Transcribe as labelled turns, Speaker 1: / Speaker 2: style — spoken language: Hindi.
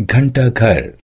Speaker 1: घंटा घर